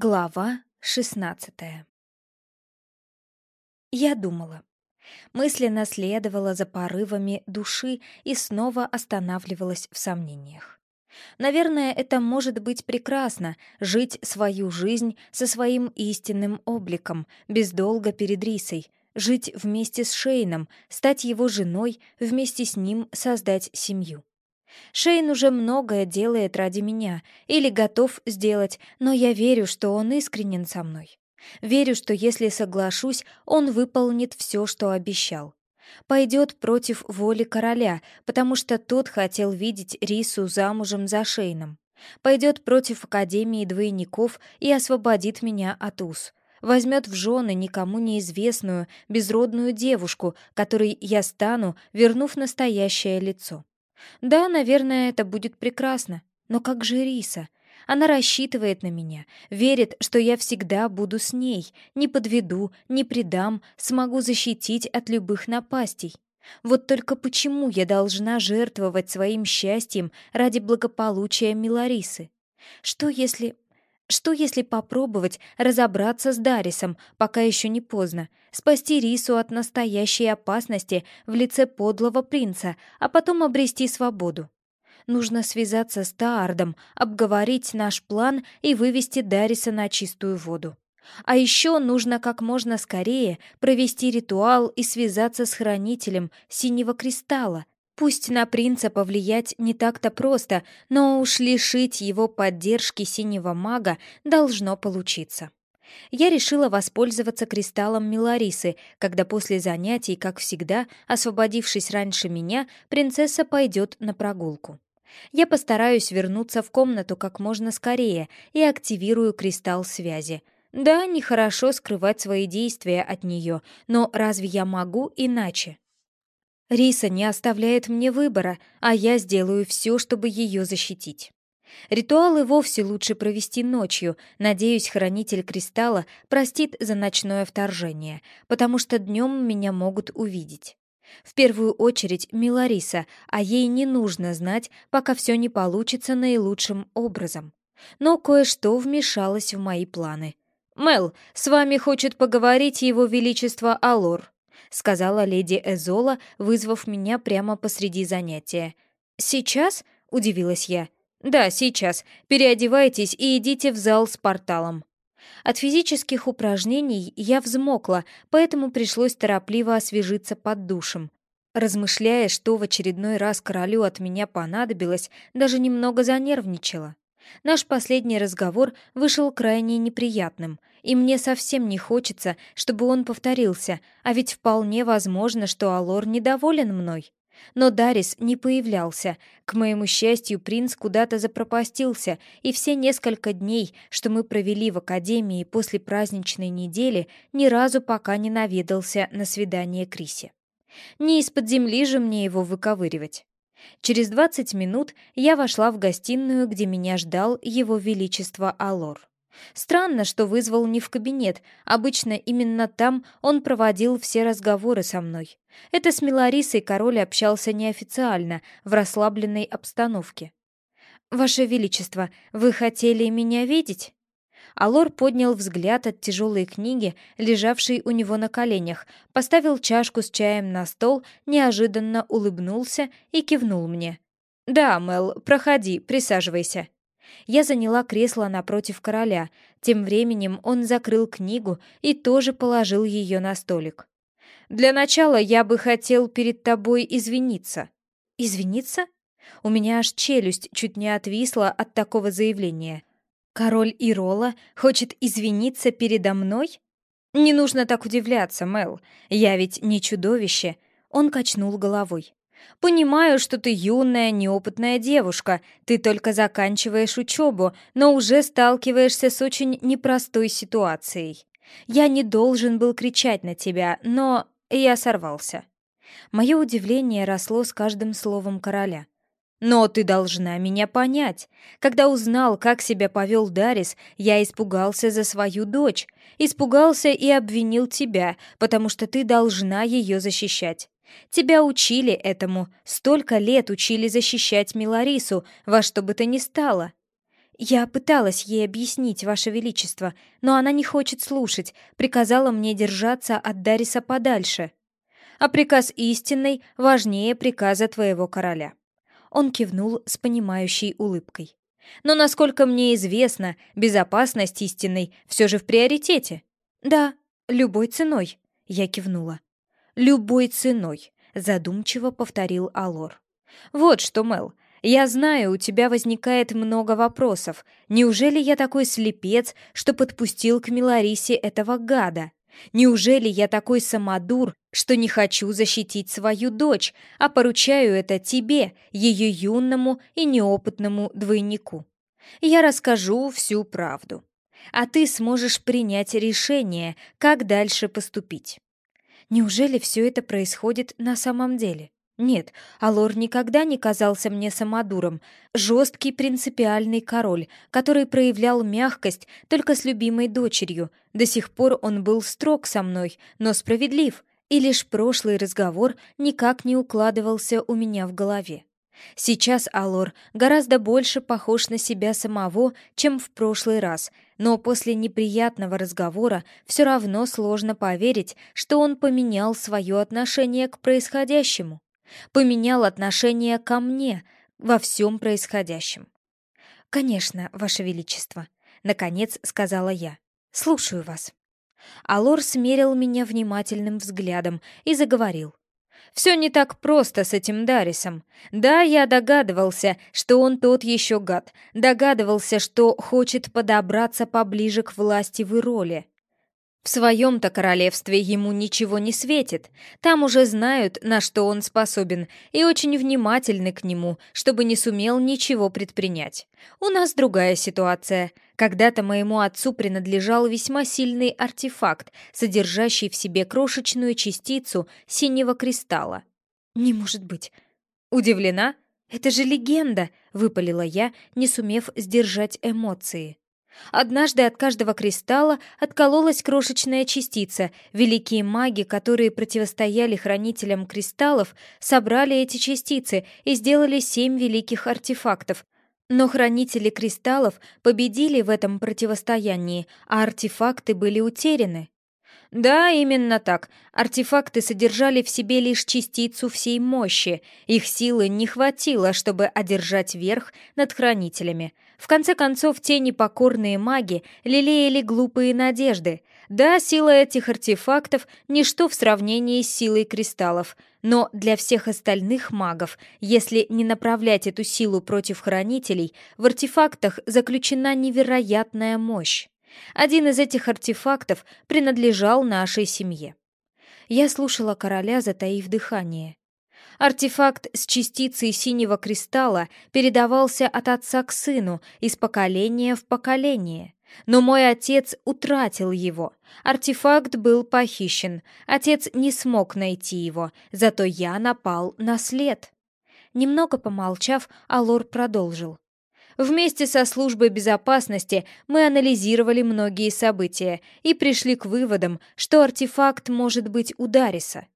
Глава шестнадцатая Я думала. Мысленно следовала за порывами души и снова останавливалась в сомнениях. Наверное, это может быть прекрасно — жить свою жизнь со своим истинным обликом, без долга перед Рисой, жить вместе с Шейном, стать его женой, вместе с ним создать семью. Шейн уже многое делает ради меня или готов сделать, но я верю, что он искренен со мной. Верю, что если соглашусь, он выполнит все, что обещал. Пойдет против воли короля, потому что тот хотел видеть Рису замужем за Шейном. Пойдет против Академии двойников и освободит меня от уз. Возьмет в жены никому неизвестную, безродную девушку, которой я стану, вернув настоящее лицо. Да, наверное, это будет прекрасно. Но как же Риса? Она рассчитывает на меня, верит, что я всегда буду с ней, не подведу, не предам, смогу защитить от любых напастей. Вот только почему я должна жертвовать своим счастьем ради благополучия Миларисы? Что если... Что если попробовать разобраться с Дарисом, пока еще не поздно, спасти Рису от настоящей опасности в лице подлого принца, а потом обрести свободу? Нужно связаться с Таардом, обговорить наш план и вывести Дариса на чистую воду. А еще нужно как можно скорее провести ритуал и связаться с хранителем синего кристалла, Пусть на принца повлиять не так-то просто, но уж лишить его поддержки синего мага должно получиться. Я решила воспользоваться кристаллом Миларисы, когда после занятий, как всегда, освободившись раньше меня, принцесса пойдет на прогулку. Я постараюсь вернуться в комнату как можно скорее и активирую кристалл связи. Да, нехорошо скрывать свои действия от нее, но разве я могу иначе? Риса не оставляет мне выбора, а я сделаю все, чтобы ее защитить. Ритуалы вовсе лучше провести ночью. Надеюсь, хранитель кристалла простит за ночное вторжение, потому что днем меня могут увидеть. В первую очередь Милариса, а ей не нужно знать, пока все не получится наилучшим образом. Но кое-что вмешалось в мои планы. «Мел, с вами хочет поговорить его величество Алор», — сказала леди Эзола, вызвав меня прямо посреди занятия. «Сейчас?» — удивилась я. «Да, сейчас. Переодевайтесь и идите в зал с порталом». От физических упражнений я взмокла, поэтому пришлось торопливо освежиться под душем. Размышляя, что в очередной раз королю от меня понадобилось, даже немного занервничала. Наш последний разговор вышел крайне неприятным, и мне совсем не хочется, чтобы он повторился, а ведь вполне возможно, что Алор недоволен мной. Но Дарис не появлялся. К моему счастью, принц куда-то запропастился, и все несколько дней, что мы провели в академии после праздничной недели, ни разу пока не наведался на свидание Крисе. Не из-под земли же мне его выковыривать. Через двадцать минут я вошла в гостиную, где меня ждал его величество Алор. Странно, что вызвал не в кабинет. Обычно именно там он проводил все разговоры со мной. Это с Миларисой король общался неофициально, в расслабленной обстановке. «Ваше Величество, вы хотели меня видеть?» Алор поднял взгляд от тяжелой книги, лежавшей у него на коленях, поставил чашку с чаем на стол, неожиданно улыбнулся и кивнул мне. «Да, Мел, проходи, присаживайся». Я заняла кресло напротив короля. Тем временем он закрыл книгу и тоже положил ее на столик. «Для начала я бы хотел перед тобой извиниться». «Извиниться?» У меня аж челюсть чуть не отвисла от такого заявления. Король Ирола хочет извиниться передо мной? Не нужно так удивляться, Мел. Я ведь не чудовище. Он качнул головой. Понимаю, что ты юная, неопытная девушка. Ты только заканчиваешь учебу, но уже сталкиваешься с очень непростой ситуацией. Я не должен был кричать на тебя, но я сорвался. Мое удивление росло с каждым словом короля. Но ты должна меня понять. Когда узнал, как себя повел Дарис, я испугался за свою дочь. Испугался и обвинил тебя, потому что ты должна ее защищать. Тебя учили этому, столько лет учили защищать Миларису, во что бы то ни стало. «Я пыталась ей объяснить, Ваше Величество, но она не хочет слушать, приказала мне держаться от Дариса подальше. А приказ истинный важнее приказа твоего короля». Он кивнул с понимающей улыбкой. «Но, насколько мне известно, безопасность истинной все же в приоритете». «Да, любой ценой», — я кивнула. «Любой ценой», — задумчиво повторил Алор. «Вот что, Мел, я знаю, у тебя возникает много вопросов. Неужели я такой слепец, что подпустил к Миларисе этого гада? Неужели я такой самодур, что не хочу защитить свою дочь, а поручаю это тебе, ее юному и неопытному двойнику? Я расскажу всю правду. А ты сможешь принять решение, как дальше поступить. Неужели все это происходит на самом деле? Нет, Алор никогда не казался мне самодуром. Жесткий принципиальный король, который проявлял мягкость только с любимой дочерью. До сих пор он был строг со мной, но справедлив, и лишь прошлый разговор никак не укладывался у меня в голове. Сейчас Алор гораздо больше похож на себя самого, чем в прошлый раз, но после неприятного разговора все равно сложно поверить, что он поменял свое отношение к происходящему поменял отношение ко мне во всем происходящем. «Конечно, Ваше Величество», — наконец сказала я. «Слушаю вас». Алор смерил меня внимательным взглядом и заговорил. «Все не так просто с этим Дарисом. Да, я догадывался, что он тот еще гад. Догадывался, что хочет подобраться поближе к власти в Ироле. В своем-то королевстве ему ничего не светит. Там уже знают, на что он способен, и очень внимательны к нему, чтобы не сумел ничего предпринять. У нас другая ситуация. Когда-то моему отцу принадлежал весьма сильный артефакт, содержащий в себе крошечную частицу синего кристалла. «Не может быть!» «Удивлена?» «Это же легенда!» — выпалила я, не сумев сдержать эмоции. Однажды от каждого кристалла откололась крошечная частица. Великие маги, которые противостояли хранителям кристаллов, собрали эти частицы и сделали семь великих артефактов. Но хранители кристаллов победили в этом противостоянии, а артефакты были утеряны. Да, именно так. Артефакты содержали в себе лишь частицу всей мощи. Их силы не хватило, чтобы одержать верх над хранителями. В конце концов, те непокорные маги лелеяли глупые надежды. Да, сила этих артефактов — ничто в сравнении с силой кристаллов. Но для всех остальных магов, если не направлять эту силу против хранителей, в артефактах заключена невероятная мощь. Один из этих артефактов принадлежал нашей семье. Я слушала короля, затаив дыхание. Артефакт с частицей синего кристалла передавался от отца к сыну из поколения в поколение. Но мой отец утратил его. Артефакт был похищен. Отец не смог найти его, зато я напал на след. Немного помолчав, Алор продолжил. Вместе со службой безопасности мы анализировали многие события и пришли к выводам, что артефакт может быть у Дариса.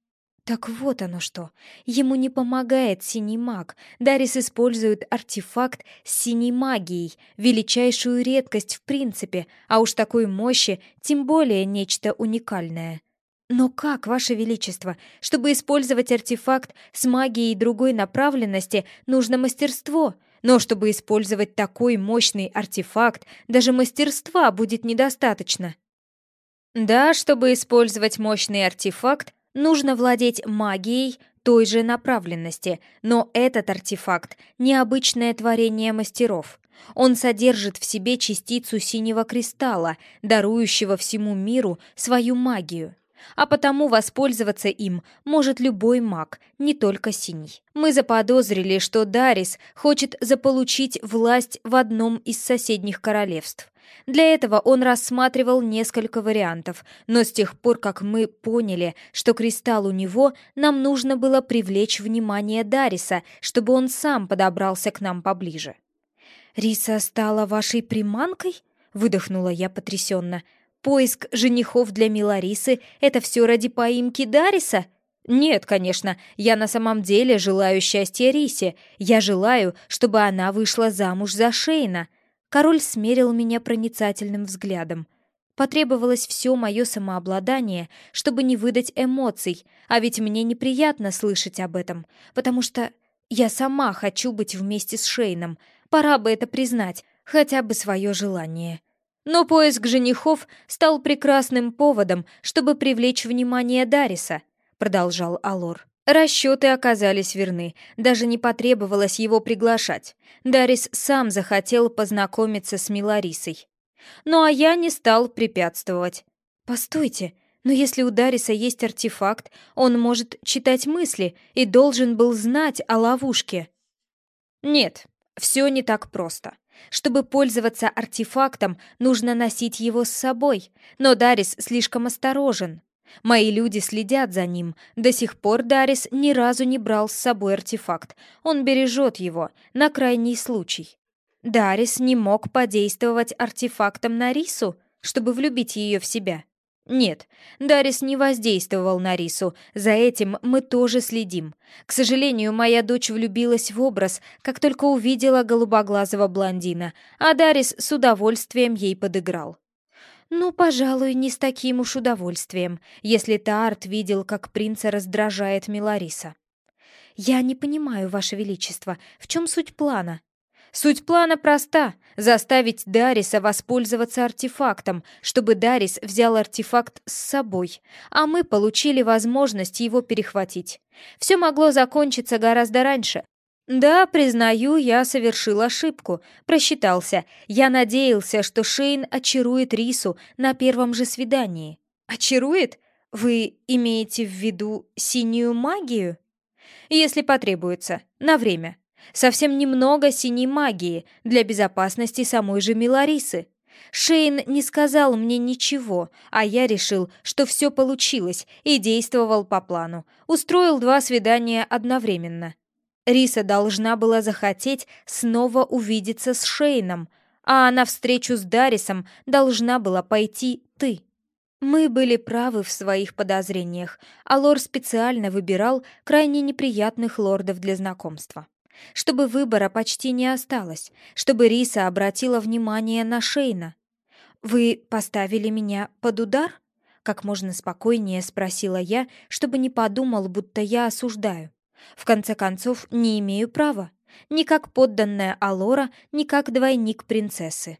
Так вот оно что. Ему не помогает синий маг. Дарис использует артефакт с синей магией, величайшую редкость в принципе, а уж такой мощи тем более нечто уникальное. Но как, Ваше Величество, чтобы использовать артефакт с магией другой направленности, нужно мастерство — но чтобы использовать такой мощный артефакт, даже мастерства будет недостаточно. Да, чтобы использовать мощный артефакт, нужно владеть магией той же направленности, но этот артефакт — необычное творение мастеров. Он содержит в себе частицу синего кристалла, дарующего всему миру свою магию а потому воспользоваться им может любой маг, не только синий. Мы заподозрили, что Дарис хочет заполучить власть в одном из соседних королевств. Для этого он рассматривал несколько вариантов, но с тех пор, как мы поняли, что кристалл у него, нам нужно было привлечь внимание Дариса, чтобы он сам подобрался к нам поближе. «Риса стала вашей приманкой?» — выдохнула я потрясенно. Поиск женихов для Миларисы — это все ради поимки Дариса? Нет, конечно, я на самом деле желаю счастья Рисе. Я желаю, чтобы она вышла замуж за Шейна. Король смерил меня проницательным взглядом. Потребовалось все мое самообладание, чтобы не выдать эмоций, а ведь мне неприятно слышать об этом, потому что я сама хочу быть вместе с Шейном. Пора бы это признать, хотя бы свое желание. Но поиск женихов стал прекрасным поводом, чтобы привлечь внимание Дариса, продолжал Алор. Расчеты оказались верны, даже не потребовалось его приглашать. Дарис сам захотел познакомиться с Миларисой. Ну а я не стал препятствовать. «Постойте, но если у Дариса есть артефакт, он может читать мысли и должен был знать о ловушке». «Нет, все не так просто. Чтобы пользоваться артефактом, нужно носить его с собой, но Дарис слишком осторожен. Мои люди следят за ним. До сих пор Дарис ни разу не брал с собой артефакт. Он бережет его на крайний случай. Дарис не мог подействовать артефактом на Рису, чтобы влюбить ее в себя. Нет, Дарис не воздействовал на Рису, за этим мы тоже следим. К сожалению, моя дочь влюбилась в образ, как только увидела голубоглазого блондина, а Дарис с удовольствием ей подыграл. Ну, пожалуй, не с таким уж удовольствием, если Таарт видел, как принца раздражает Милариса. «Я не понимаю, Ваше Величество, в чем суть плана?» Суть плана проста — заставить Дариса воспользоваться артефактом, чтобы Дарис взял артефакт с собой, а мы получили возможность его перехватить. Все могло закончиться гораздо раньше. Да, признаю, я совершил ошибку, просчитался. Я надеялся, что Шейн очарует Рису на первом же свидании. Очарует? Вы имеете в виду синюю магию? Если потребуется, на время. Совсем немного синей магии для безопасности самой же Миларисы. Шейн не сказал мне ничего, а я решил, что все получилось и действовал по плану. Устроил два свидания одновременно. Риса должна была захотеть снова увидеться с Шейном, а на встречу с Дарисом должна была пойти ты. Мы были правы в своих подозрениях, а Лор специально выбирал крайне неприятных лордов для знакомства чтобы выбора почти не осталось, чтобы Риса обратила внимание на Шейна. «Вы поставили меня под удар?» Как можно спокойнее спросила я, чтобы не подумал, будто я осуждаю. В конце концов, не имею права. Ни как подданная Алора, ни как двойник принцессы.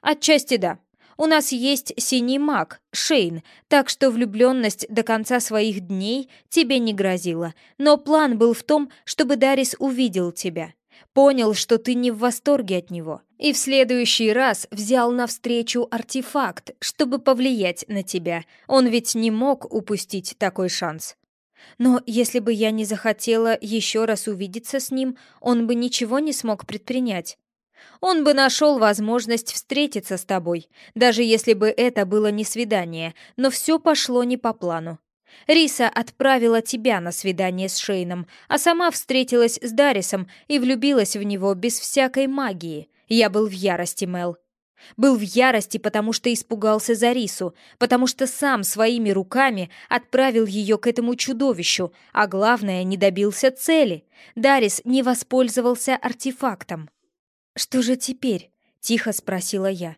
Отчасти да. У нас есть синий маг, Шейн, так что влюбленность до конца своих дней тебе не грозила. Но план был в том, чтобы Дарис увидел тебя. Понял, что ты не в восторге от него. И в следующий раз взял навстречу артефакт, чтобы повлиять на тебя. Он ведь не мог упустить такой шанс. Но если бы я не захотела еще раз увидеться с ним, он бы ничего не смог предпринять. Он бы нашел возможность встретиться с тобой, даже если бы это было не свидание, но все пошло не по плану. Риса отправила тебя на свидание с Шейном, а сама встретилась с Дарисом и влюбилась в него без всякой магии. Я был в ярости, Мел. Был в ярости, потому что испугался за Рису, потому что сам своими руками отправил ее к этому чудовищу, а главное, не добился цели. Дарис не воспользовался артефактом. «Что же теперь?» — тихо спросила я.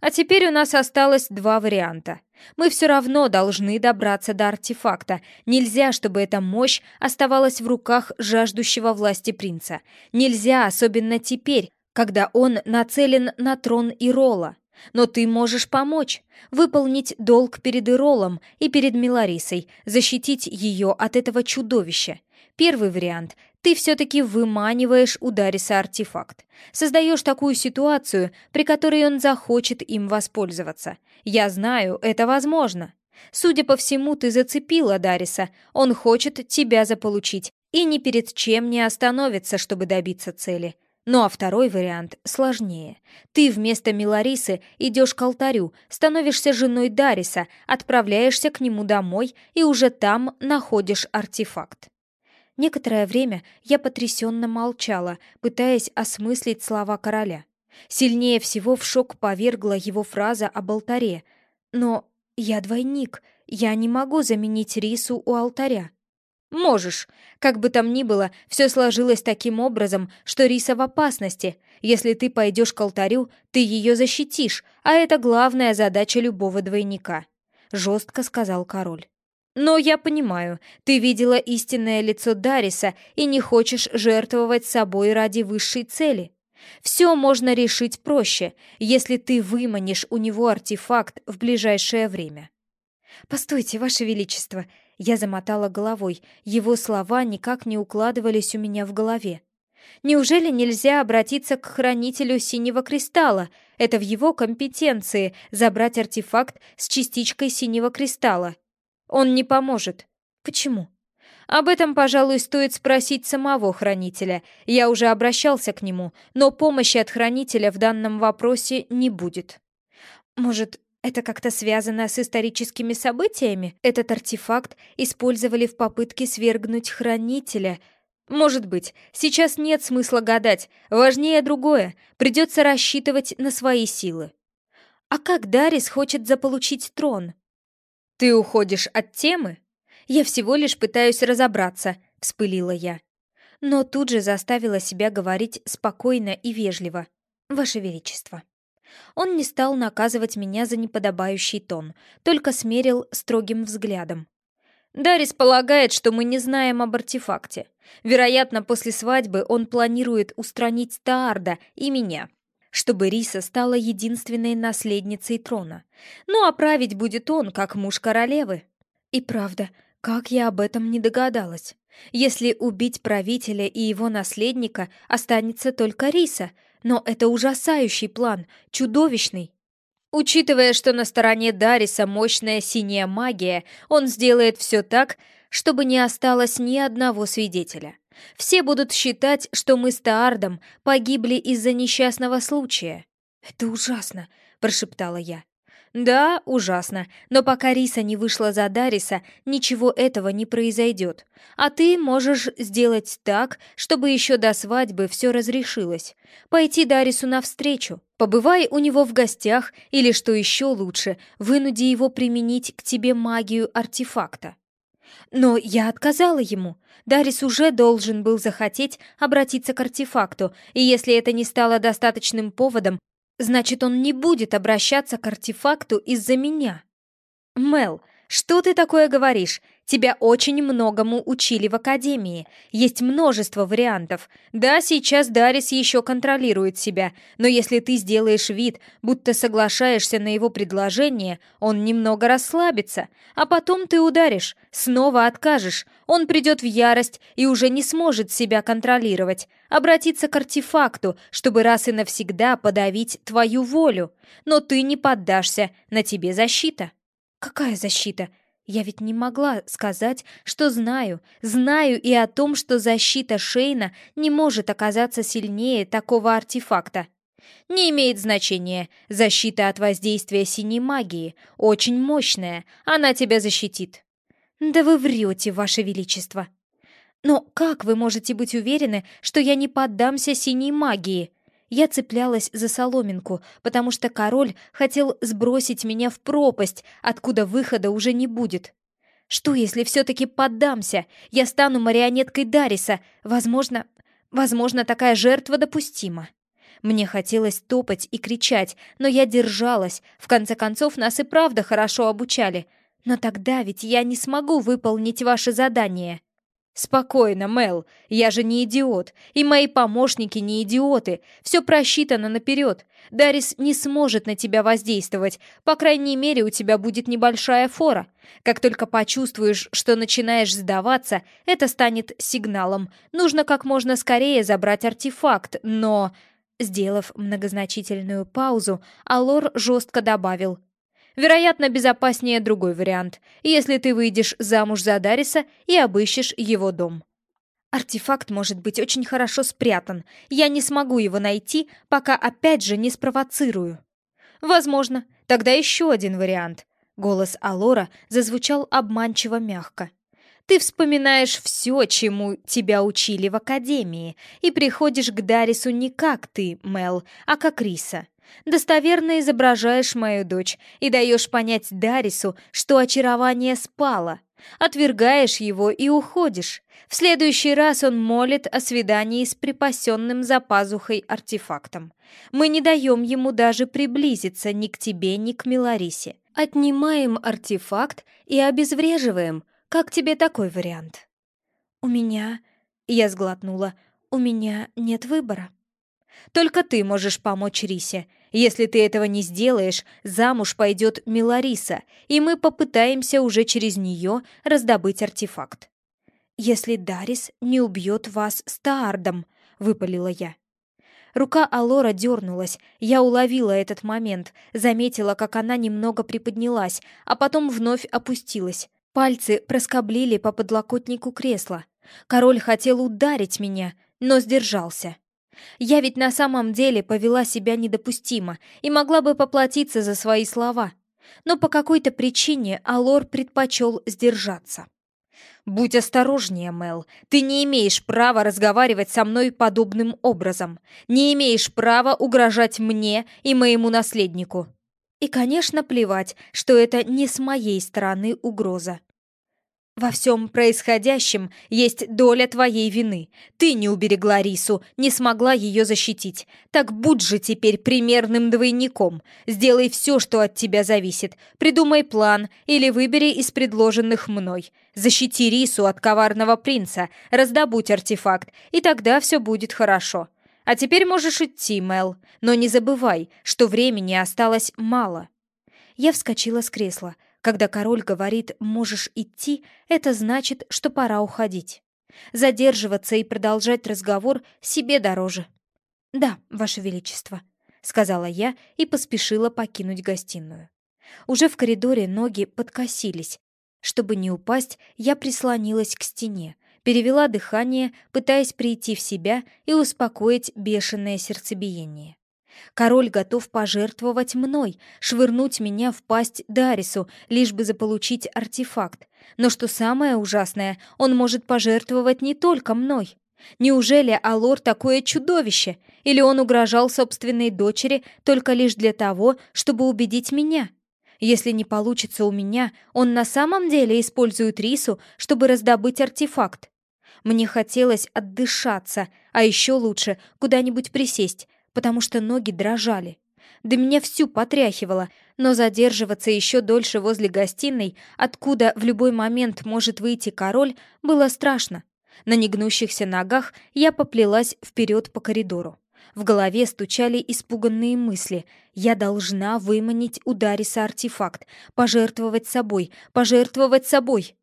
«А теперь у нас осталось два варианта. Мы все равно должны добраться до артефакта. Нельзя, чтобы эта мощь оставалась в руках жаждущего власти принца. Нельзя, особенно теперь, когда он нацелен на трон Ирола. Но ты можешь помочь, выполнить долг перед Иролом и перед Миларисой, защитить ее от этого чудовища. Первый вариант ты все-таки выманиваешь у Дариса артефакт. Создаешь такую ситуацию, при которой он захочет им воспользоваться. Я знаю, это возможно. Судя по всему, ты зацепила Дариса. Он хочет тебя заполучить и ни перед чем не остановится, чтобы добиться цели. Ну а второй вариант сложнее. Ты вместо Миларисы идешь к алтарю, становишься женой Дариса, отправляешься к нему домой и уже там находишь артефакт. Некоторое время я потрясенно молчала, пытаясь осмыслить слова короля. Сильнее всего в шок повергла его фраза об алтаре. «Но я двойник, я не могу заменить рису у алтаря». Можешь. Как бы там ни было, все сложилось таким образом, что Риса в опасности. Если ты пойдешь к алтарю, ты ее защитишь, а это главная задача любого двойника», — жестко сказал король. «Но я понимаю, ты видела истинное лицо Дариса и не хочешь жертвовать собой ради высшей цели. Все можно решить проще, если ты выманишь у него артефакт в ближайшее время». «Постойте, Ваше Величество!» Я замотала головой, его слова никак не укладывались у меня в голове. Неужели нельзя обратиться к хранителю синего кристалла? Это в его компетенции забрать артефакт с частичкой синего кристалла. Он не поможет. Почему? Об этом, пожалуй, стоит спросить самого хранителя. Я уже обращался к нему, но помощи от хранителя в данном вопросе не будет. Может, это как-то связано с историческими событиями? Этот артефакт использовали в попытке свергнуть хранителя. Может быть, сейчас нет смысла гадать. Важнее другое. Придется рассчитывать на свои силы. А как Дарис хочет заполучить трон? Ты уходишь от темы? Я всего лишь пытаюсь разобраться, вспылила я. Но тут же заставила себя говорить спокойно и вежливо. Ваше Величество. Он не стал наказывать меня за неподобающий тон, только смерил строгим взглядом. «Дарис полагает, что мы не знаем об артефакте. Вероятно, после свадьбы он планирует устранить Таарда и меня, чтобы Риса стала единственной наследницей трона. Ну а править будет он, как муж королевы». И правда, как я об этом не догадалась. Если убить правителя и его наследника, останется только Риса — но это ужасающий план, чудовищный. Учитывая, что на стороне Дариса мощная синяя магия, он сделает все так, чтобы не осталось ни одного свидетеля. Все будут считать, что мы с Таардом погибли из-за несчастного случая. «Это ужасно», — прошептала я. Да, ужасно, но пока Риса не вышла за Дариса, ничего этого не произойдет. А ты можешь сделать так, чтобы еще до свадьбы все разрешилось. Пойти Дарису навстречу, побывай у него в гостях или, что еще лучше, вынуди его применить к тебе магию артефакта. Но я отказала ему. Дарис уже должен был захотеть обратиться к артефакту, и если это не стало достаточным поводом, Значит, он не будет обращаться к артефакту из-за меня. Мел, что ты такое говоришь? Тебя очень многому учили в академии. Есть множество вариантов. Да, сейчас Дарис еще контролирует себя, но если ты сделаешь вид, будто соглашаешься на его предложение, он немного расслабится, а потом ты ударишь, снова откажешь. Он придет в ярость и уже не сможет себя контролировать. Обратиться к артефакту, чтобы раз и навсегда подавить твою волю. Но ты не поддашься, на тебе защита. Какая защита? Я ведь не могла сказать, что знаю, знаю и о том, что защита Шейна не может оказаться сильнее такого артефакта. Не имеет значения. Защита от воздействия синей магии очень мощная, она тебя защитит. Да вы врете, ваше величество. Но как вы можете быть уверены, что я не поддамся синей магии? Я цеплялась за соломинку, потому что король хотел сбросить меня в пропасть, откуда выхода уже не будет. Что, если все-таки поддамся? Я стану марионеткой Дариса. Возможно, возможно, такая жертва допустима. Мне хотелось топать и кричать, но я держалась. В конце концов, нас и правда хорошо обучали. Но тогда ведь я не смогу выполнить ваше задание. «Спокойно, Мел, я же не идиот, и мои помощники не идиоты. Все просчитано наперед. Дарис не сможет на тебя воздействовать, по крайней мере, у тебя будет небольшая фора. Как только почувствуешь, что начинаешь сдаваться, это станет сигналом. Нужно как можно скорее забрать артефакт, но...» Сделав многозначительную паузу, Алор жестко добавил – Вероятно, безопаснее другой вариант, если ты выйдешь замуж за Дариса и обыщешь его дом. Артефакт может быть очень хорошо спрятан. Я не смогу его найти, пока опять же не спровоцирую. Возможно, тогда еще один вариант. Голос Алора зазвучал обманчиво мягко. Ты вспоминаешь все, чему тебя учили в академии, и приходишь к Дарису не как ты, Мел, а как Риса. Достоверно изображаешь мою дочь и даешь понять Дарису, что очарование спало. Отвергаешь его и уходишь. В следующий раз он молит о свидании с припасенным за пазухой артефактом. Мы не даем ему даже приблизиться ни к тебе, ни к Миларисе. Отнимаем артефакт и обезвреживаем. Как тебе такой вариант? У меня... Я сглотнула. У меня нет выбора. Только ты можешь помочь Рисе. Если ты этого не сделаешь, замуж пойдет Милариса, и мы попытаемся уже через нее раздобыть артефакт. «Если Дарис не убьет вас с Таардом», — выпалила я. Рука Алора дернулась, я уловила этот момент, заметила, как она немного приподнялась, а потом вновь опустилась. Пальцы проскоблили по подлокотнику кресла. Король хотел ударить меня, но сдержался. Я ведь на самом деле повела себя недопустимо и могла бы поплатиться за свои слова. Но по какой-то причине Алор предпочел сдержаться. «Будь осторожнее, Мел. Ты не имеешь права разговаривать со мной подобным образом. Не имеешь права угрожать мне и моему наследнику». И, конечно, плевать, что это не с моей стороны угроза. Во всем происходящем есть доля твоей вины. Ты не уберегла Рису, не смогла ее защитить. Так будь же теперь примерным двойником. Сделай все, что от тебя зависит. Придумай план или выбери из предложенных мной. Защити Рису от коварного принца, раздобудь артефакт, и тогда все будет хорошо. А теперь можешь идти, Мел, но не забывай, что времени осталось мало. Я вскочила с кресла. Когда король говорит «можешь идти», это значит, что пора уходить. Задерживаться и продолжать разговор себе дороже. «Да, ваше величество», — сказала я и поспешила покинуть гостиную. Уже в коридоре ноги подкосились. Чтобы не упасть, я прислонилась к стене, перевела дыхание, пытаясь прийти в себя и успокоить бешеное сердцебиение. Король готов пожертвовать мной, швырнуть меня в пасть Дарису, лишь бы заполучить артефакт. Но что самое ужасное, он может пожертвовать не только мной. Неужели Алор такое чудовище? Или он угрожал собственной дочери только лишь для того, чтобы убедить меня? Если не получится у меня, он на самом деле использует Рису, чтобы раздобыть артефакт. Мне хотелось отдышаться, а еще лучше куда-нибудь присесть, потому что ноги дрожали. Да меня всю потряхивало, но задерживаться еще дольше возле гостиной, откуда в любой момент может выйти король, было страшно. На негнущихся ногах я поплелась вперед по коридору. В голове стучали испуганные мысли. Я должна выманить у Дариса артефакт, пожертвовать собой, пожертвовать собой.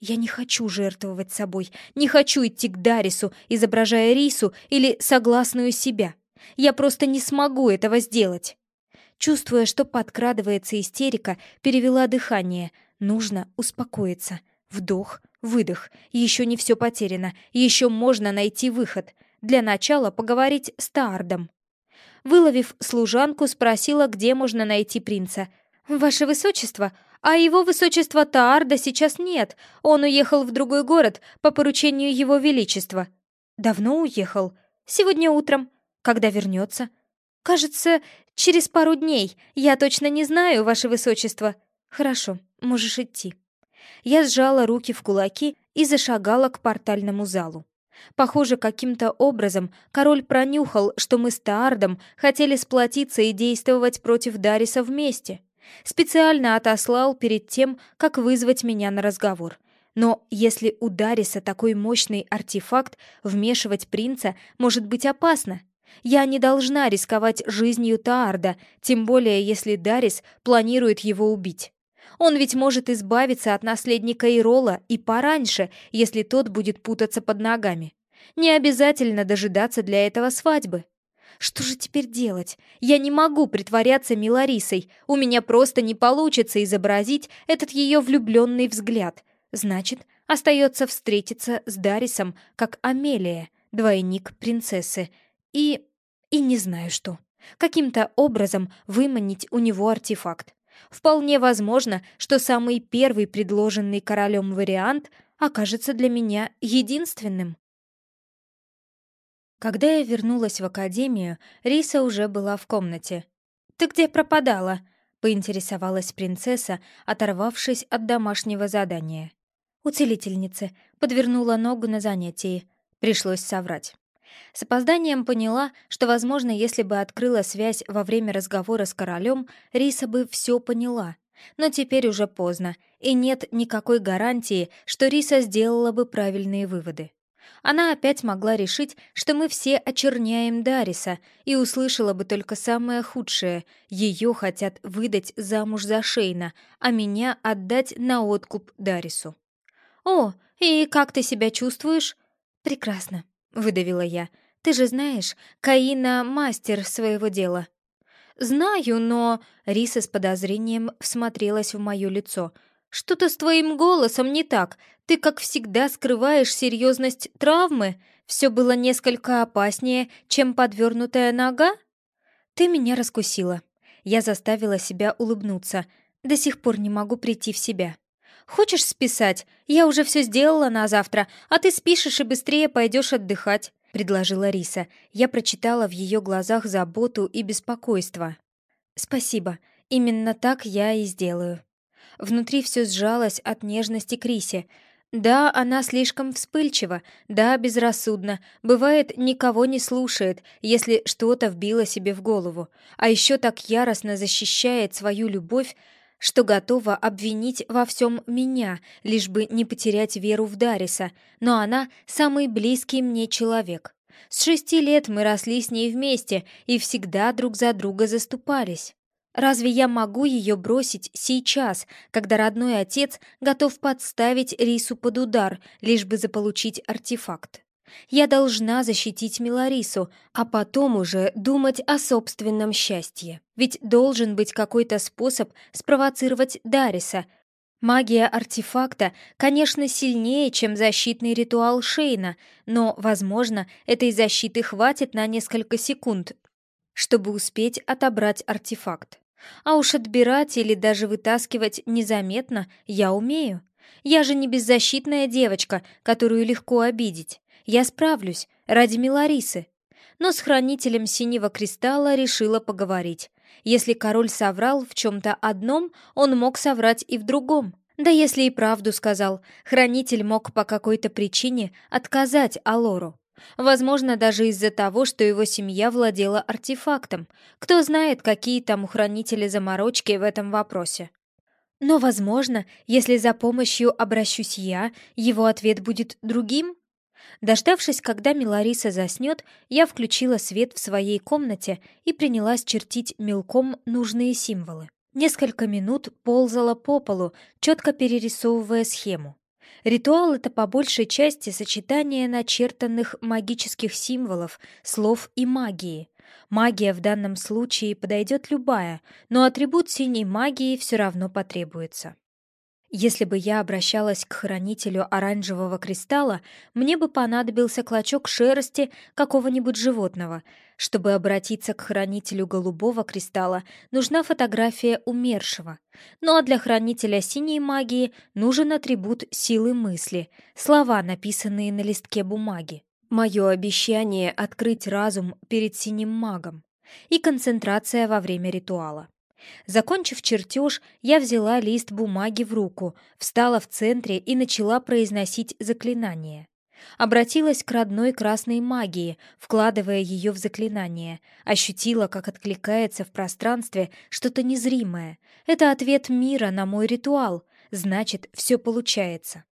Я не хочу жертвовать собой, не хочу идти к Дарису, изображая Рису или согласную себя. Я просто не смогу этого сделать. Чувствуя, что подкрадывается истерика, перевела дыхание. Нужно успокоиться. Вдох, выдох. Еще не все потеряно. Еще можно найти выход. Для начала поговорить с Таардом. Выловив служанку, спросила, где можно найти принца. «Ваше высочество, а его высочества Таарда сейчас нет. Он уехал в другой город по поручению его величества». «Давно уехал?» «Сегодня утром. Когда вернется? Кажется, через пару дней. Я точно не знаю, ваше высочество. Хорошо, можешь идти. Я сжала руки в кулаки и зашагала к портальному залу. Похоже, каким-то образом король пронюхал, что мы с Таардом хотели сплотиться и действовать против Дариса вместе. Специально отослал перед тем, как вызвать меня на разговор. Но если у Дариса такой мощный артефакт, вмешивать принца может быть опасно. Я не должна рисковать жизнью Таарда, тем более если Дарис планирует его убить. Он ведь может избавиться от наследника Ирола и пораньше, если тот будет путаться под ногами. Не обязательно дожидаться для этого свадьбы. Что же теперь делать? Я не могу притворяться Миларисой. У меня просто не получится изобразить этот ее влюбленный взгляд. Значит, остается встретиться с Дарисом, как Амелия, двойник принцессы, и... и не знаю что. Каким-то образом выманить у него артефакт. Вполне возможно, что самый первый предложенный королем вариант окажется для меня единственным. Когда я вернулась в академию, Риса уже была в комнате. ты где пропадала?» — поинтересовалась принцесса, оторвавшись от домашнего задания. «У целительницы. Подвернула ногу на занятии». Пришлось соврать. С опозданием поняла, что, возможно, если бы открыла связь во время разговора с королем, Риса бы все поняла. Но теперь уже поздно, и нет никакой гарантии, что Риса сделала бы правильные выводы. Она опять могла решить, что мы все очерняем Дариса, и услышала бы только самое худшее. Ее хотят выдать замуж за Шейна, а меня отдать на откуп Дарису. «О, и как ты себя чувствуешь?» «Прекрасно», — выдавила я. «Ты же знаешь, Каина — мастер своего дела». «Знаю, но...» — Риса с подозрением всмотрелась в мое лицо. «Что-то с твоим голосом не так. Ты, как всегда, скрываешь серьезность травмы. Все было несколько опаснее, чем подвернутая нога?» «Ты меня раскусила». Я заставила себя улыбнуться. До сих пор не могу прийти в себя. «Хочешь списать? Я уже все сделала на завтра, а ты спишешь и быстрее пойдешь отдыхать предложила Риса. Я прочитала в ее глазах заботу и беспокойство. «Спасибо. Именно так я и сделаю». Внутри все сжалось от нежности к Рисе. Да, она слишком вспыльчива, да, безрассудна, бывает, никого не слушает, если что-то вбило себе в голову, а еще так яростно защищает свою любовь, что готова обвинить во всем меня, лишь бы не потерять веру в Дариса, но она самый близкий мне человек. С шести лет мы росли с ней вместе и всегда друг за друга заступались. Разве я могу ее бросить сейчас, когда родной отец готов подставить Рису под удар, лишь бы заполучить артефакт? Я должна защитить Миларису, а потом уже думать о собственном счастье. Ведь должен быть какой-то способ спровоцировать Дариса. Магия артефакта, конечно, сильнее, чем защитный ритуал Шейна, но, возможно, этой защиты хватит на несколько секунд, чтобы успеть отобрать артефакт. А уж отбирать или даже вытаскивать незаметно я умею. Я же не беззащитная девочка, которую легко обидеть. Я справлюсь, ради Миларисы. Но с хранителем синего кристалла решила поговорить. Если король соврал в чем-то одном, он мог соврать и в другом. Да если и правду сказал, хранитель мог по какой-то причине отказать Алору. Возможно, даже из-за того, что его семья владела артефактом. Кто знает, какие там у хранителя заморочки в этом вопросе. Но, возможно, если за помощью обращусь я, его ответ будет другим? Дождавшись, когда Милариса заснет, я включила свет в своей комнате и принялась чертить мелком нужные символы. Несколько минут ползала по полу, четко перерисовывая схему. Ритуал — это по большей части сочетание начертанных магических символов, слов и магии. Магия в данном случае подойдет любая, но атрибут синей магии все равно потребуется. Если бы я обращалась к хранителю оранжевого кристалла, мне бы понадобился клочок шерсти какого-нибудь животного. Чтобы обратиться к хранителю голубого кристалла, нужна фотография умершего. Ну а для хранителя синей магии нужен атрибут силы мысли, слова, написанные на листке бумаги. Мое обещание открыть разум перед синим магом и концентрация во время ритуала. Закончив чертеж, я взяла лист бумаги в руку, встала в центре и начала произносить заклинание. Обратилась к родной красной магии, вкладывая ее в заклинание. Ощутила, как откликается в пространстве что-то незримое. Это ответ мира на мой ритуал. Значит, все получается.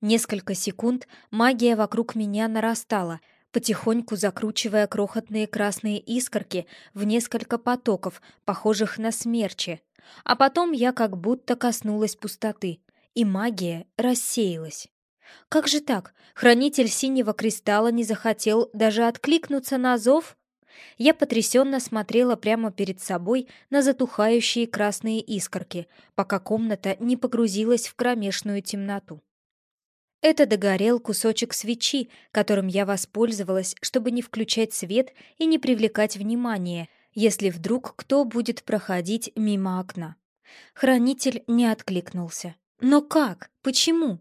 Несколько секунд магия вокруг меня нарастала — потихоньку закручивая крохотные красные искорки в несколько потоков, похожих на смерчи. А потом я как будто коснулась пустоты, и магия рассеялась. Как же так? Хранитель синего кристалла не захотел даже откликнуться на зов? Я потрясенно смотрела прямо перед собой на затухающие красные искорки, пока комната не погрузилась в кромешную темноту. Это догорел кусочек свечи, которым я воспользовалась, чтобы не включать свет и не привлекать внимания, если вдруг кто будет проходить мимо окна. Хранитель не откликнулся. Но как? Почему?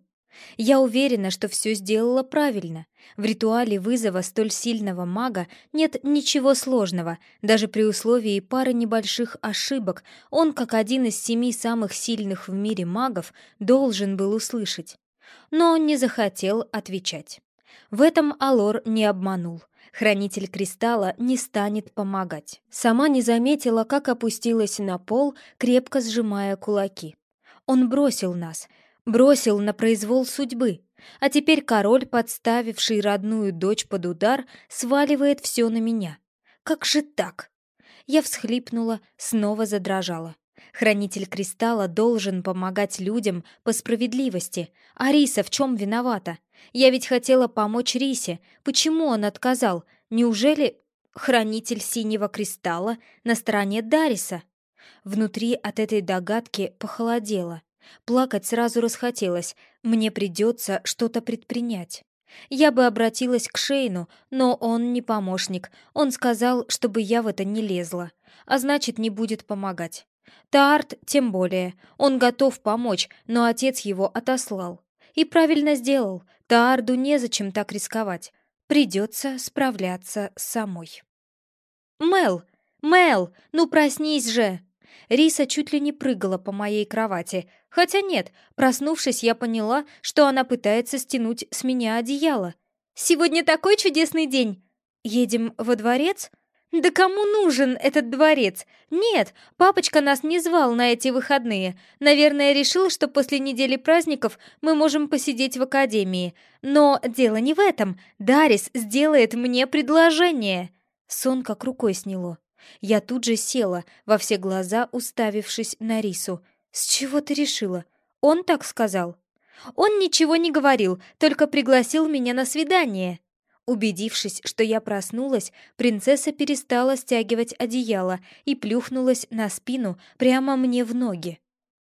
Я уверена, что все сделала правильно. В ритуале вызова столь сильного мага нет ничего сложного. Даже при условии пары небольших ошибок он, как один из семи самых сильных в мире магов, должен был услышать. Но он не захотел отвечать. В этом Алор не обманул. Хранитель кристалла не станет помогать. Сама не заметила, как опустилась на пол, крепко сжимая кулаки. Он бросил нас, бросил на произвол судьбы. А теперь король, подставивший родную дочь под удар, сваливает все на меня. Как же так? Я всхлипнула, снова задрожала. Хранитель кристалла должен помогать людям по справедливости. А Риса в чем виновата? Я ведь хотела помочь Рисе. Почему он отказал? Неужели хранитель синего кристалла на стороне Дариса? Внутри от этой догадки похолодело. Плакать сразу расхотелось. Мне придется что-то предпринять. Я бы обратилась к Шейну, но он не помощник. Он сказал, чтобы я в это не лезла, а значит, не будет помогать. Таарт тем более. Он готов помочь, но отец его отослал. И правильно сделал. Таарду незачем так рисковать. Придется справляться самой. «Мел! Мел! Ну проснись же!» Риса чуть ли не прыгала по моей кровати. Хотя нет, проснувшись, я поняла, что она пытается стянуть с меня одеяло. «Сегодня такой чудесный день! Едем во дворец?» «Да кому нужен этот дворец? Нет, папочка нас не звал на эти выходные. Наверное, решил, что после недели праздников мы можем посидеть в академии. Но дело не в этом. Дарис сделает мне предложение». Сон как рукой сняло. Я тут же села, во все глаза уставившись на Рису. «С чего ты решила? Он так сказал?» «Он ничего не говорил, только пригласил меня на свидание». Убедившись, что я проснулась, принцесса перестала стягивать одеяло и плюхнулась на спину прямо мне в ноги.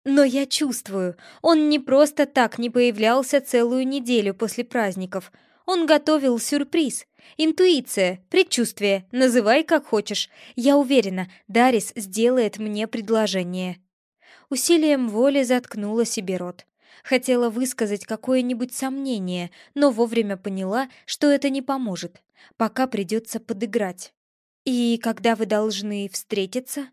Но я чувствую, он не просто так не появлялся целую неделю после праздников. Он готовил сюрприз. Интуиция, предчувствие, называй как хочешь. Я уверена, Дарис сделает мне предложение. Усилием воли заткнула себе рот. Хотела высказать какое-нибудь сомнение, но вовремя поняла, что это не поможет. Пока придется подыграть. «И когда вы должны встретиться?»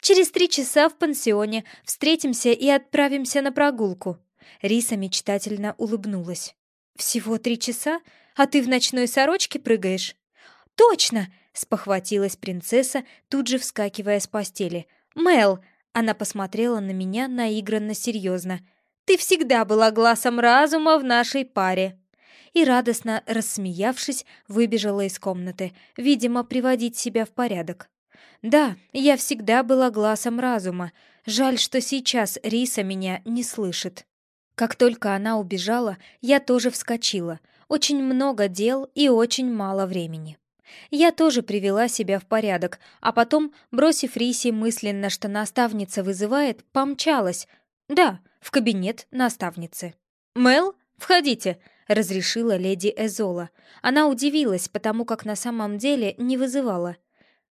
«Через три часа в пансионе встретимся и отправимся на прогулку». Риса мечтательно улыбнулась. «Всего три часа? А ты в ночной сорочке прыгаешь?» «Точно!» — спохватилась принцесса, тут же вскакивая с постели. «Мел!» — она посмотрела на меня наигранно серьезно. Ты всегда была глазом разума в нашей паре!» И радостно рассмеявшись, выбежала из комнаты, видимо, приводить себя в порядок. «Да, я всегда была глазом разума. Жаль, что сейчас Риса меня не слышит». Как только она убежала, я тоже вскочила. Очень много дел и очень мало времени. Я тоже привела себя в порядок, а потом, бросив Рисе мысленно, что наставница вызывает, помчалась. Да, в кабинет наставницы. «Мел, входите!» — разрешила леди Эзола. Она удивилась, потому как на самом деле не вызывала.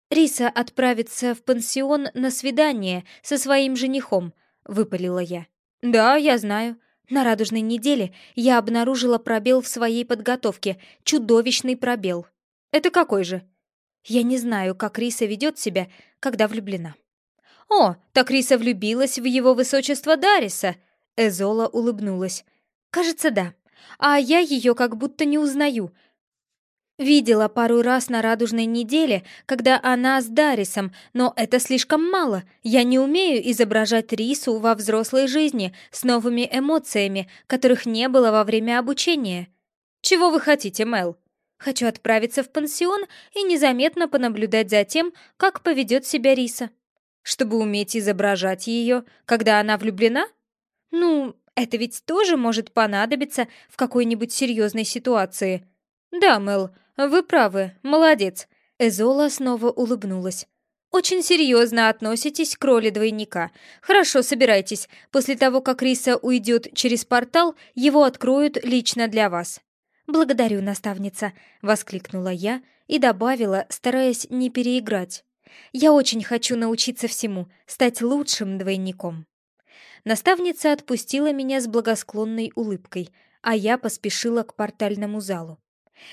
«Риса отправится в пансион на свидание со своим женихом», — выпалила я. «Да, я знаю. На радужной неделе я обнаружила пробел в своей подготовке, чудовищный пробел. Это какой же?» «Я не знаю, как Риса ведет себя, когда влюблена». «О, так Риса влюбилась в его высочество Дариса!» Эзола улыбнулась. «Кажется, да. А я ее как будто не узнаю. Видела пару раз на радужной неделе, когда она с Дарисом, но это слишком мало. Я не умею изображать Рису во взрослой жизни с новыми эмоциями, которых не было во время обучения. Чего вы хотите, Мел? Хочу отправиться в пансион и незаметно понаблюдать за тем, как поведет себя Риса чтобы уметь изображать ее, когда она влюблена? Ну, это ведь тоже может понадобиться в какой-нибудь серьезной ситуации. Да, Мел, вы правы, молодец. Эзола снова улыбнулась. «Очень серьезно относитесь к роли двойника. Хорошо, собирайтесь. После того, как Риса уйдет через портал, его откроют лично для вас». «Благодарю, наставница», — воскликнула я и добавила, стараясь не переиграть. Я очень хочу научиться всему, стать лучшим двойником. Наставница отпустила меня с благосклонной улыбкой. а я поспешила к портальному залу.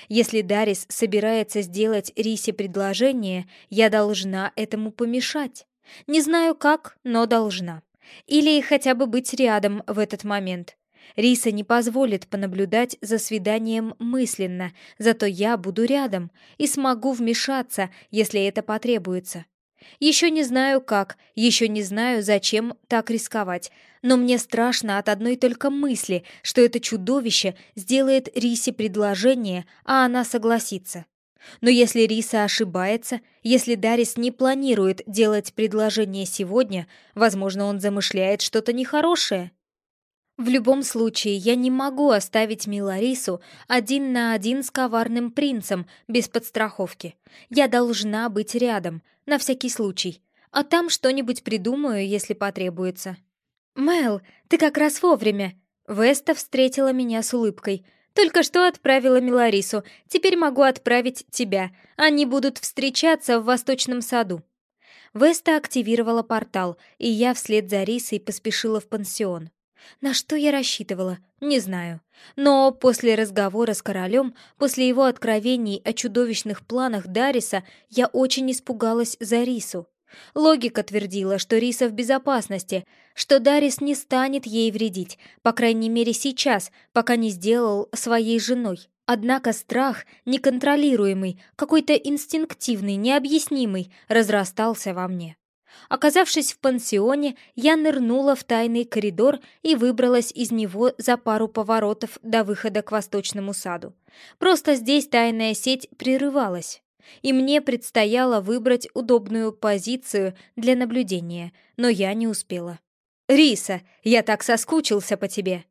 Если Дарис собирается сделать Рисе предложение, я должна этому помешать. Не знаю как, но должна. Или хотя бы быть рядом в этот момент. Риса не позволит понаблюдать за свиданием мысленно, зато я буду рядом и смогу вмешаться, если это потребуется. Еще не знаю как, еще не знаю, зачем так рисковать, но мне страшно от одной только мысли, что это чудовище сделает Рисе предложение, а она согласится. Но если Риса ошибается, если Дарис не планирует делать предложение сегодня, возможно, он замышляет что-то нехорошее. В любом случае, я не могу оставить Миларису один на один с коварным принцем без подстраховки. Я должна быть рядом, на всякий случай. А там что-нибудь придумаю, если потребуется. «Мел, ты как раз вовремя!» Веста встретила меня с улыбкой. «Только что отправила Миларису, теперь могу отправить тебя. Они будут встречаться в Восточном саду». Веста активировала портал, и я вслед за Рисой поспешила в пансион. На что я рассчитывала, не знаю. Но после разговора с королем, после его откровений о чудовищных планах Дариса, я очень испугалась за Рису. Логика твердила, что Риса в безопасности, что Дарис не станет ей вредить, по крайней мере сейчас, пока не сделал своей женой. Однако страх, неконтролируемый, какой-то инстинктивный, необъяснимый, разрастался во мне. Оказавшись в пансионе, я нырнула в тайный коридор и выбралась из него за пару поворотов до выхода к восточному саду. Просто здесь тайная сеть прерывалась, и мне предстояло выбрать удобную позицию для наблюдения, но я не успела. «Риса, я так соскучился по тебе!»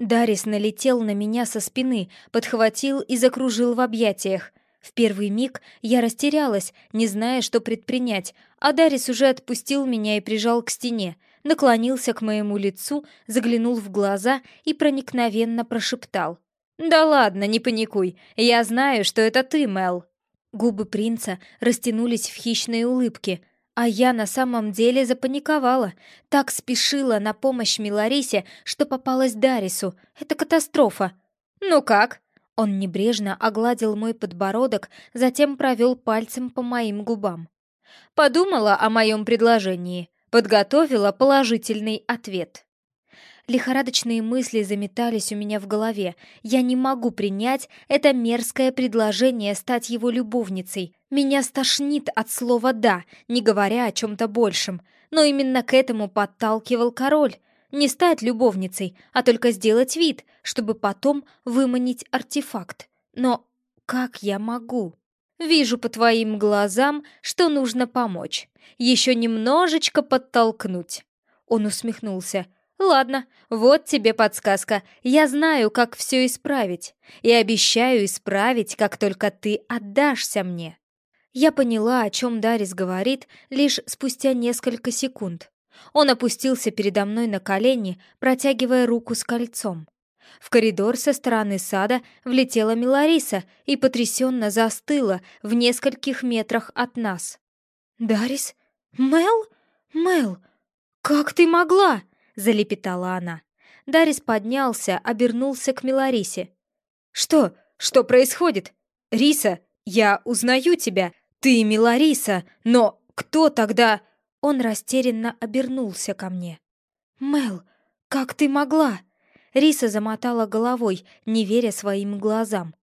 Дарис налетел на меня со спины, подхватил и закружил в объятиях — в первый миг я растерялась, не зная, что предпринять, а Дарис уже отпустил меня и прижал к стене, наклонился к моему лицу, заглянул в глаза и проникновенно прошептал. «Да ладно, не паникуй, я знаю, что это ты, Мел». Губы принца растянулись в хищные улыбки, а я на самом деле запаниковала. Так спешила на помощь Миларисе, что попалась Дарису. Это катастрофа. «Ну как?» Он небрежно огладил мой подбородок, затем провел пальцем по моим губам. Подумала о моем предложении, подготовила положительный ответ. Лихорадочные мысли заметались у меня в голове. Я не могу принять это мерзкое предложение стать его любовницей. Меня стошнит от слова «да», не говоря о чем-то большем. Но именно к этому подталкивал король. Не стать любовницей, а только сделать вид, чтобы потом выманить артефакт. Но как я могу? Вижу по твоим глазам, что нужно помочь. Еще немножечко подтолкнуть. Он усмехнулся. «Ладно, вот тебе подсказка. Я знаю, как все исправить. И обещаю исправить, как только ты отдашься мне». Я поняла, о чем Дарис говорит, лишь спустя несколько секунд. Он опустился передо мной на колени, протягивая руку с кольцом. В коридор со стороны сада влетела Милариса и потрясенно застыла в нескольких метрах от нас. «Дарис? Мел? Мел? Как ты могла?» — залепетала она. Дарис поднялся, обернулся к Миларисе. «Что? Что происходит? Риса, я узнаю тебя. Ты Милариса, но кто тогда...» Он растерянно обернулся ко мне. «Мел, как ты могла?» Риса замотала головой, не веря своим глазам.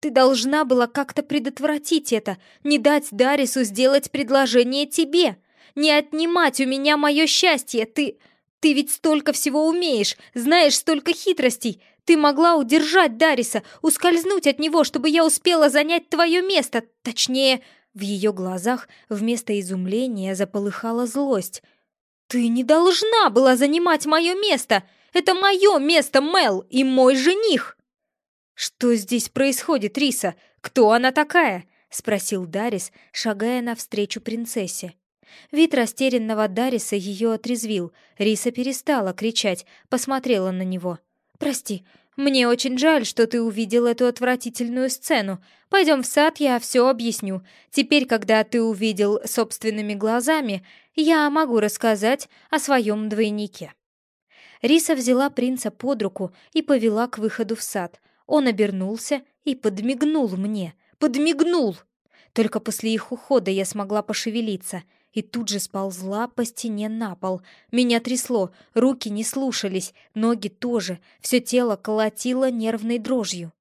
«Ты должна была как-то предотвратить это, не дать Дарису сделать предложение тебе, не отнимать у меня мое счастье, ты... Ты ведь столько всего умеешь, знаешь столько хитростей. Ты могла удержать Дариса, ускользнуть от него, чтобы я успела занять твое место, точнее, в ее глазах вместо изумления заполыхала злость. «Ты не должна была занимать мое место! Это мое место, Мел, и мой жених!» «Что здесь происходит, Риса? Кто она такая?» — спросил Дарис, шагая навстречу принцессе. Вид растерянного Дариса ее отрезвил. Риса перестала кричать, посмотрела на него. «Прости, «Мне очень жаль, что ты увидел эту отвратительную сцену. Пойдем в сад, я все объясню. Теперь, когда ты увидел собственными глазами, я могу рассказать о своем двойнике». Риса взяла принца под руку и повела к выходу в сад. Он обернулся и подмигнул мне. Подмигнул! Только после их ухода я смогла пошевелиться и тут же сползла по стене на пол. Меня трясло, руки не слушались, ноги тоже, все тело колотило нервной дрожью.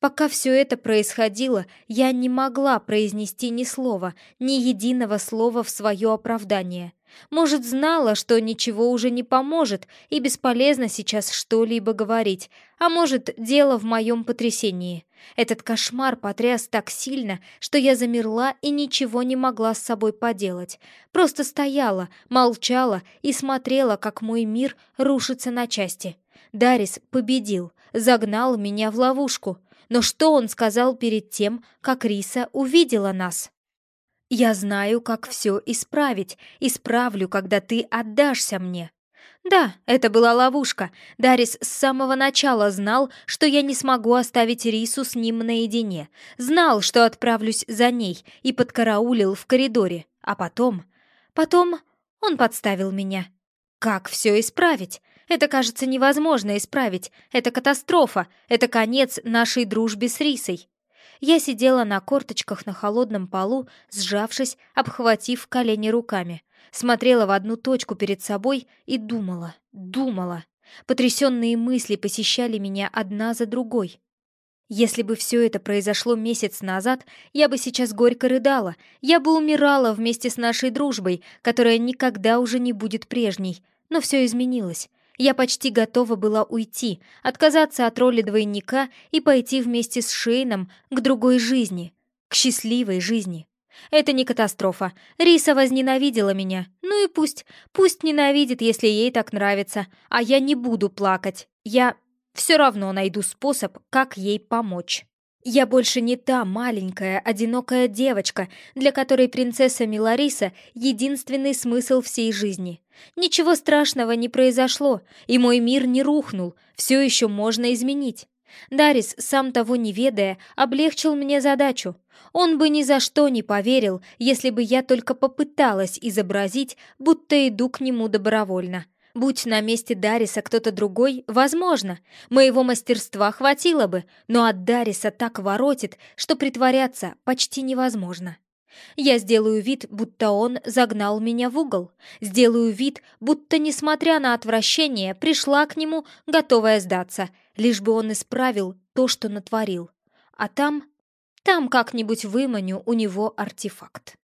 Пока все это происходило, я не могла произнести ни слова, ни единого слова в свое оправдание. Может, знала, что ничего уже не поможет и бесполезно сейчас что-либо говорить, а может, дело в моем потрясении. Этот кошмар потряс так сильно, что я замерла и ничего не могла с собой поделать. Просто стояла, молчала и смотрела, как мой мир рушится на части. Дарис победил, загнал меня в ловушку. Но что он сказал перед тем, как Риса увидела нас? «Я знаю, как все исправить. Исправлю, когда ты отдашься мне». Да, это была ловушка. Дарис с самого начала знал, что я не смогу оставить Рису с ним наедине. Знал, что отправлюсь за ней и подкараулил в коридоре. А потом... Потом он подставил меня. Как все исправить? Это, кажется, невозможно исправить. Это катастрофа. Это конец нашей дружбе с Рисой. Я сидела на корточках на холодном полу, сжавшись, обхватив колени руками. Смотрела в одну точку перед собой и думала, думала. Потрясенные мысли посещали меня одна за другой. Если бы все это произошло месяц назад, я бы сейчас горько рыдала, я бы умирала вместе с нашей дружбой, которая никогда уже не будет прежней. Но все изменилось. Я почти готова была уйти, отказаться от роли двойника и пойти вместе с Шейном к другой жизни, к счастливой жизни. Это не катастрофа. Риса возненавидела меня. Ну и пусть. Пусть ненавидит, если ей так нравится. А я не буду плакать. Я все равно найду способ, как ей помочь. Я больше не та маленькая, одинокая девочка, для которой принцесса Милариса — единственный смысл всей жизни. Ничего страшного не произошло, и мой мир не рухнул, все еще можно изменить. Дарис, сам того не ведая, облегчил мне задачу. Он бы ни за что не поверил, если бы я только попыталась изобразить, будто иду к нему добровольно. Будь на месте Дариса кто-то другой, возможно, моего мастерства хватило бы, но от Дариса так воротит, что притворяться почти невозможно. Я сделаю вид, будто он загнал меня в угол. Сделаю вид, будто, несмотря на отвращение, пришла к нему, готовая сдаться, лишь бы он исправил то, что натворил. А там... там как-нибудь выманю у него артефакт.